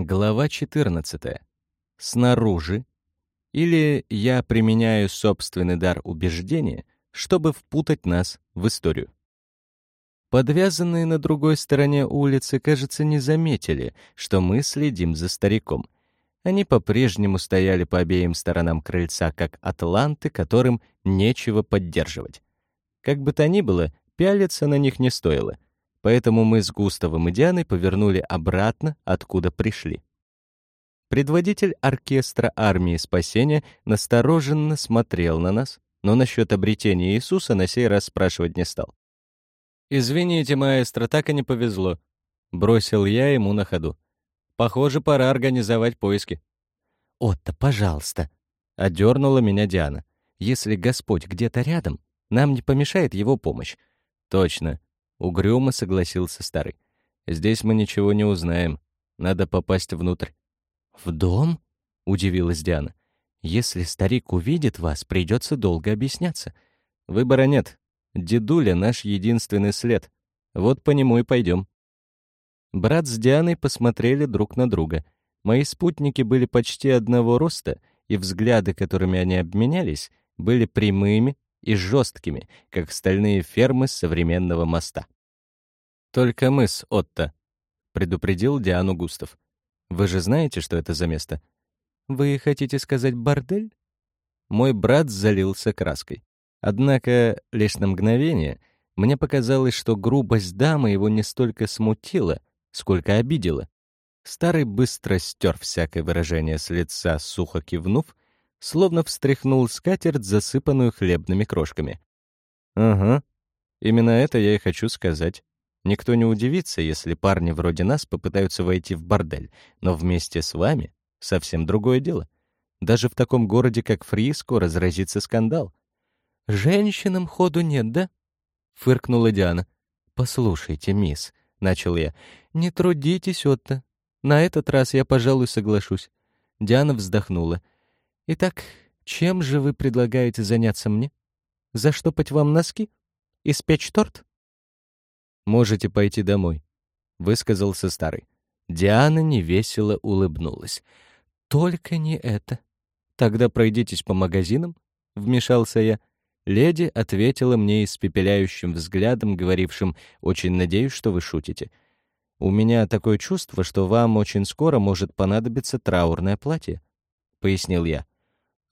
Глава 14. Снаружи. Или я применяю собственный дар убеждения, чтобы впутать нас в историю. Подвязанные на другой стороне улицы, кажется, не заметили, что мы следим за стариком. Они по-прежнему стояли по обеим сторонам крыльца, как атланты, которым нечего поддерживать. Как бы то ни было, пялиться на них не стоило — Поэтому мы с Густавом и Дианой повернули обратно, откуда пришли. Предводитель оркестра армии спасения настороженно смотрел на нас, но насчет обретения Иисуса на сей раз спрашивать не стал. «Извините, маэстро, так и не повезло», — бросил я ему на ходу. «Похоже, пора организовать поиски». «Отто, пожалуйста», — одернула меня Диана. «Если Господь где-то рядом, нам не помешает его помощь». «Точно. Угрюмо согласился старый. «Здесь мы ничего не узнаем. Надо попасть внутрь». «В дом?» — удивилась Диана. «Если старик увидит вас, придется долго объясняться». «Выбора нет. Дедуля — наш единственный след. Вот по нему и пойдем». Брат с Дианой посмотрели друг на друга. Мои спутники были почти одного роста, и взгляды, которыми они обменялись, были прямыми и жесткими, как стальные фермы современного моста. «Только мы с Отто», — предупредил Диану Густав. «Вы же знаете, что это за место?» «Вы хотите сказать бордель?» Мой брат залился краской. Однако лишь на мгновение мне показалось, что грубость дамы его не столько смутила, сколько обидела. Старый быстро стер всякое выражение с лица, сухо кивнув, словно встряхнул скатерть, засыпанную хлебными крошками. «Ага, именно это я и хочу сказать. Никто не удивится, если парни вроде нас попытаются войти в бордель, но вместе с вами совсем другое дело. Даже в таком городе, как Фриско, разразится скандал». «Женщинам ходу нет, да?» — фыркнула Диана. «Послушайте, мисс», — начал я, — «не трудитесь, Отто. На этот раз я, пожалуй, соглашусь». Диана вздохнула. Итак, чем же вы предлагаете заняться мне? Заштопать вам носки? Испечь торт? Можете пойти домой, высказался старый. Диана невесело улыбнулась. Только не это. Тогда пройдитесь по магазинам, вмешался я. Леди ответила мне испепеляющим взглядом, говорившим: "Очень надеюсь, что вы шутите. У меня такое чувство, что вам очень скоро может понадобиться траурное платье", пояснил я.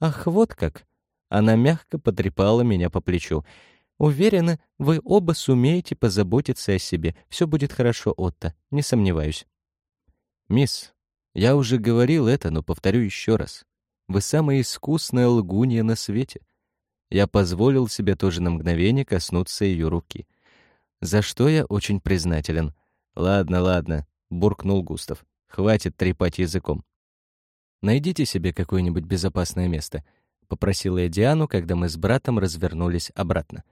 «Ах, вот как!» Она мягко потрепала меня по плечу. «Уверена, вы оба сумеете позаботиться о себе. Все будет хорошо, Отто, не сомневаюсь». «Мисс, я уже говорил это, но повторю еще раз. Вы самая искусная лгунья на свете». Я позволил себе тоже на мгновение коснуться ее руки. За что я очень признателен. «Ладно, ладно», — буркнул Густав. «Хватит трепать языком. Найдите себе какое-нибудь безопасное место», — попросила я Диану, когда мы с братом развернулись обратно.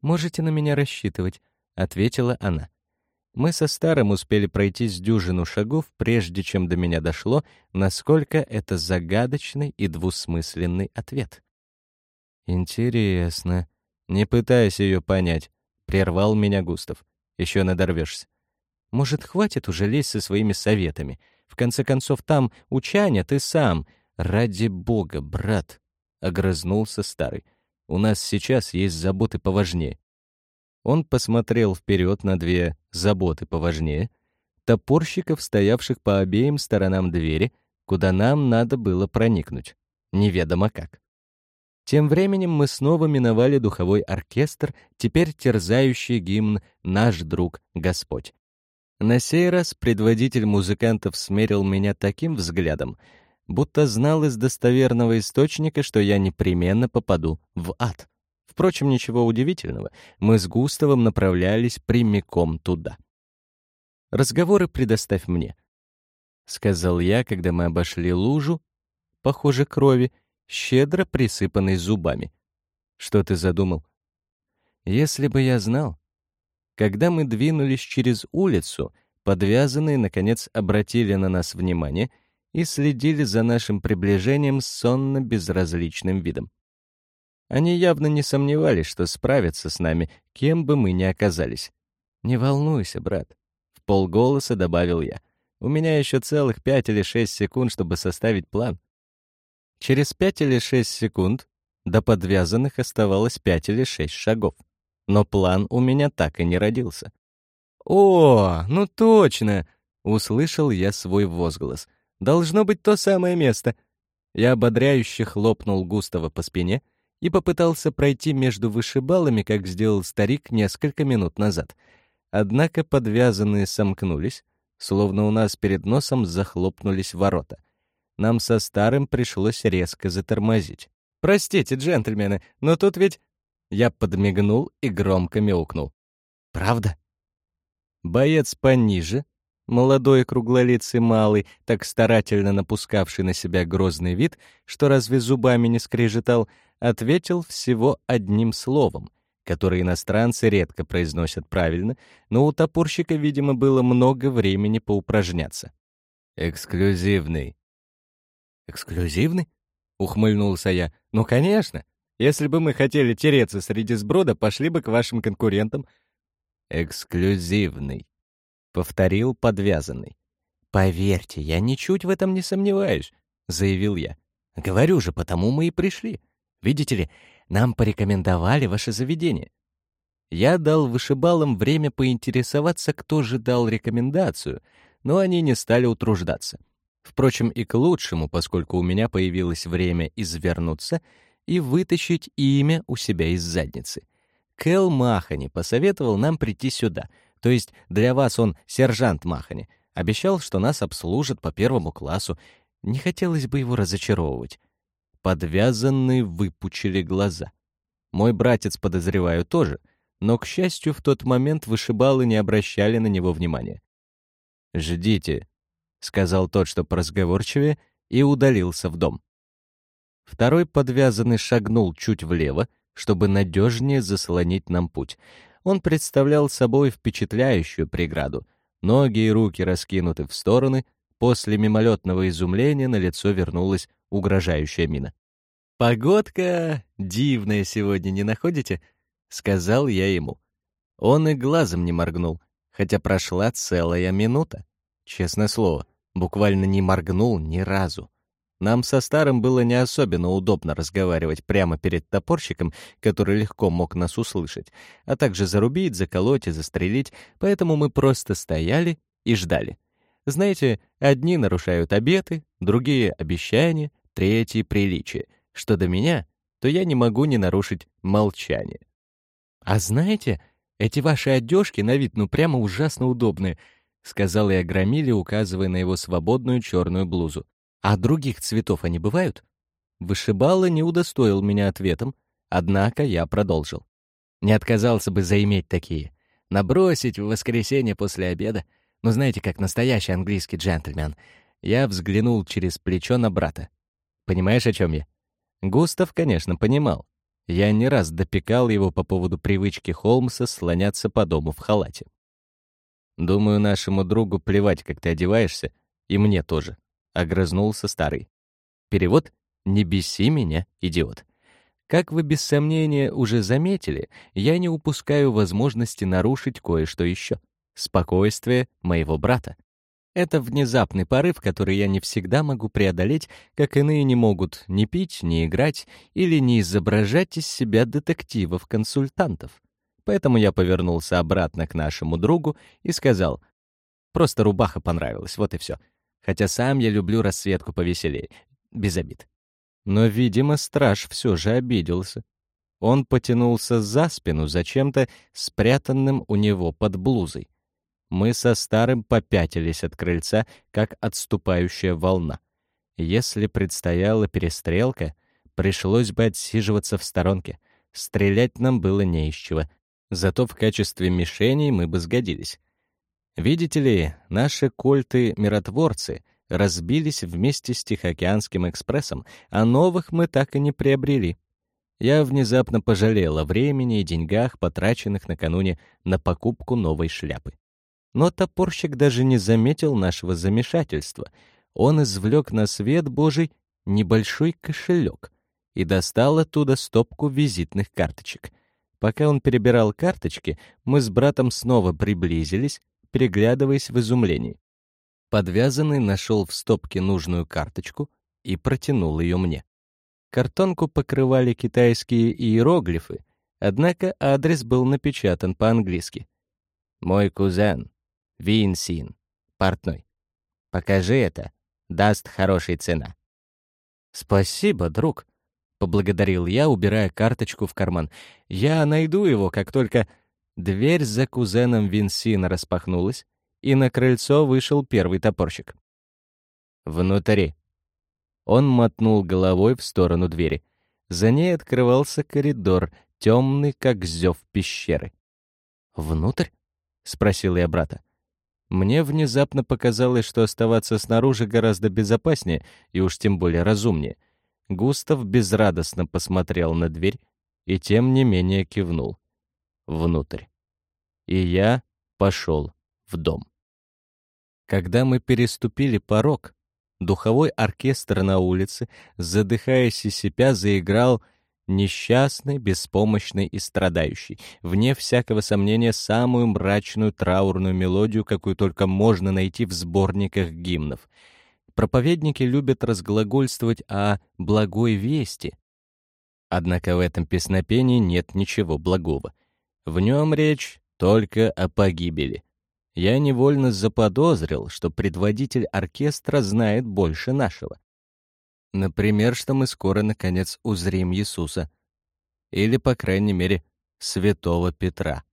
«Можете на меня рассчитывать», — ответила она. Мы со старым успели пройти с дюжину шагов, прежде чем до меня дошло, насколько это загадочный и двусмысленный ответ. «Интересно. Не пытайся ее понять», — прервал меня Густав. «Еще надорвешься. Может, хватит уже лезть со своими советами?» В конце концов, там учаня ты сам. Ради бога, брат, — огрызнулся старый. У нас сейчас есть заботы поважнее. Он посмотрел вперед на две заботы поважнее, топорщиков, стоявших по обеим сторонам двери, куда нам надо было проникнуть. Неведомо как. Тем временем мы снова миновали духовой оркестр, теперь терзающий гимн «Наш друг Господь». На сей раз предводитель музыкантов смерил меня таким взглядом, будто знал из достоверного источника, что я непременно попаду в ад. Впрочем, ничего удивительного, мы с Густавом направлялись прямиком туда. «Разговоры предоставь мне», — сказал я, когда мы обошли лужу, похоже, крови, щедро присыпанной зубами. «Что ты задумал?» «Если бы я знал, когда мы двинулись через улицу, подвязанные, наконец, обратили на нас внимание и следили за нашим приближением с сонно-безразличным видом. Они явно не сомневались, что справятся с нами, кем бы мы ни оказались. «Не волнуйся, брат», — в полголоса добавил я. У меня еще целых пять или шесть секунд, чтобы составить план. Через пять или шесть секунд до подвязанных оставалось пять или шесть шагов. Но план у меня так и не родился. «О, ну точно!» — услышал я свой возглас. «Должно быть то самое место». Я ободряюще хлопнул Густава по спине и попытался пройти между вышибалами, как сделал старик несколько минут назад. Однако подвязанные сомкнулись, словно у нас перед носом захлопнулись ворота — нам со старым пришлось резко затормозить. «Простите, джентльмены, но тут ведь...» Я подмигнул и громко мяукнул. «Правда?» Боец пониже, молодой круглолицый малый, так старательно напускавший на себя грозный вид, что разве зубами не скрежетал, ответил всего одним словом, которое иностранцы редко произносят правильно, но у топорщика, видимо, было много времени поупражняться. «Эксклюзивный», «Эксклюзивный?» — ухмыльнулся я. «Ну, конечно. Если бы мы хотели тереться среди сброда, пошли бы к вашим конкурентам». «Эксклюзивный», — повторил подвязанный. «Поверьте, я ничуть в этом не сомневаюсь», — заявил я. «Говорю же, потому мы и пришли. Видите ли, нам порекомендовали ваше заведение». Я дал вышибалам время поинтересоваться, кто же дал рекомендацию, но они не стали утруждаться. Впрочем, и к лучшему, поскольку у меня появилось время извернуться и вытащить имя у себя из задницы. Кэл Махани посоветовал нам прийти сюда, то есть для вас он сержант Махани. Обещал, что нас обслужат по первому классу. Не хотелось бы его разочаровывать. Подвязанные выпучили глаза. Мой братец, подозреваю, тоже, но, к счастью, в тот момент вышибалы не обращали на него внимания. «Ждите», — сказал тот, что поразговорчивее, и удалился в дом. Второй подвязанный шагнул чуть влево, чтобы надежнее заслонить нам путь. Он представлял собой впечатляющую преграду. Ноги и руки раскинуты в стороны, после мимолетного изумления на лицо вернулась угрожающая мина. «Погодка дивная сегодня, не находите?» — сказал я ему. Он и глазом не моргнул, хотя прошла целая минута. Честное слово, Буквально не моргнул ни разу. Нам со старым было не особенно удобно разговаривать прямо перед топорщиком, который легко мог нас услышать, а также зарубить, заколоть и застрелить, поэтому мы просто стояли и ждали. Знаете, одни нарушают обеты, другие — обещания, третьи — приличие. Что до меня, то я не могу не нарушить молчание. А знаете, эти ваши одежки на вид ну прямо ужасно удобные —— сказал я Громиле, указывая на его свободную черную блузу. «А других цветов они бывают?» Вышибала не удостоил меня ответом, однако я продолжил. Не отказался бы заиметь такие. Набросить в воскресенье после обеда. Ну, знаете, как настоящий английский джентльмен. Я взглянул через плечо на брата. Понимаешь, о чем я? Густав, конечно, понимал. Я не раз допекал его по поводу привычки Холмса слоняться по дому в халате. Думаю, нашему другу плевать, как ты одеваешься, и мне тоже. Огрызнулся старый. Перевод «Не беси меня, идиот». Как вы без сомнения уже заметили, я не упускаю возможности нарушить кое-что еще. Спокойствие моего брата. Это внезапный порыв, который я не всегда могу преодолеть, как иные не могут ни пить, ни играть или не изображать из себя детективов-консультантов. Поэтому я повернулся обратно к нашему другу и сказал, «Просто рубаха понравилась, вот и все. Хотя сам я люблю расцветку повеселее, без обид». Но, видимо, страж все же обиделся. Он потянулся за спину за чем-то спрятанным у него под блузой. Мы со старым попятились от крыльца, как отступающая волна. Если предстояла перестрелка, пришлось бы отсиживаться в сторонке. Стрелять нам было не из чего, Зато в качестве мишеней мы бы сгодились. Видите ли, наши кольты-миротворцы разбились вместе с Тихоокеанским экспрессом, а новых мы так и не приобрели. Я внезапно пожалел о времени и деньгах, потраченных накануне на покупку новой шляпы. Но топорщик даже не заметил нашего замешательства. Он извлек на свет Божий небольшой кошелек и достал оттуда стопку визитных карточек — Пока он перебирал карточки, мы с братом снова приблизились, переглядываясь в изумлении. Подвязанный нашел в стопке нужную карточку и протянул ее мне. Картонку покрывали китайские иероглифы, однако адрес был напечатан по-английски. «Мой кузен, Вин Син, портной. Покажи это, даст хорошая цена». «Спасибо, друг», — поблагодарил я, убирая карточку в карман. «Я найду его, как только...» Дверь за кузеном Винсина распахнулась, и на крыльцо вышел первый топорщик. «Внутри». Он мотнул головой в сторону двери. За ней открывался коридор, темный, как зев пещеры. «Внутрь?» — спросил я брата. Мне внезапно показалось, что оставаться снаружи гораздо безопаснее и уж тем более разумнее. Густав безрадостно посмотрел на дверь и тем не менее кивнул. Внутрь. И я пошел в дом. Когда мы переступили порог, духовой оркестр на улице, задыхаясь и сипя, заиграл несчастный, беспомощный и страдающий, вне всякого сомнения, самую мрачную траурную мелодию, какую только можно найти в сборниках гимнов. Проповедники любят разглагольствовать о благой вести. Однако в этом песнопении нет ничего благого. В нем речь только о погибели. Я невольно заподозрил, что предводитель оркестра знает больше нашего. Например, что мы скоро, наконец, узрим Иисуса. Или, по крайней мере, святого Петра.